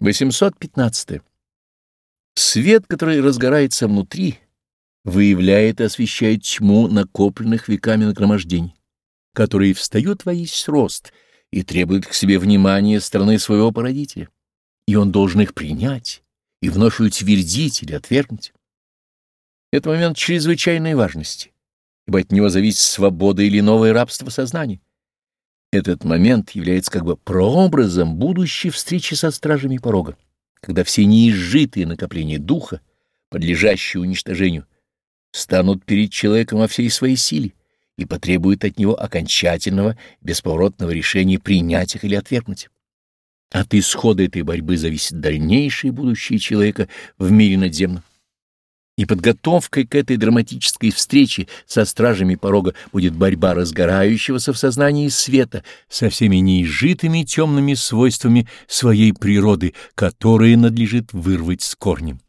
815. Свет, который разгорается внутри, выявляет и освещает тьму накопленных веками нагромождений, которые встают во есть рост и требуют к себе внимания стороны своего породителя, и он должен их принять и вновь утвердить или отвергнуть. Это момент чрезвычайной важности, ибо от него зависит свобода или новое рабство сознания. Этот момент является как бы прообразом будущей встречи со стражами порога, когда все неизжитые накопления духа, подлежащие уничтожению, станут перед человеком во всей своей силе и потребуют от него окончательного, бесповоротного решения принять их или отвергнуть. От исхода этой борьбы зависит дальнейшее будущее человека в мире надземном и подготовкой к этой драматической встрече со стражами порога будет борьба разгорающегося в сознании света со всеми неизжитыми темными свойствами своей природы, которые надлежит вырвать с корнем.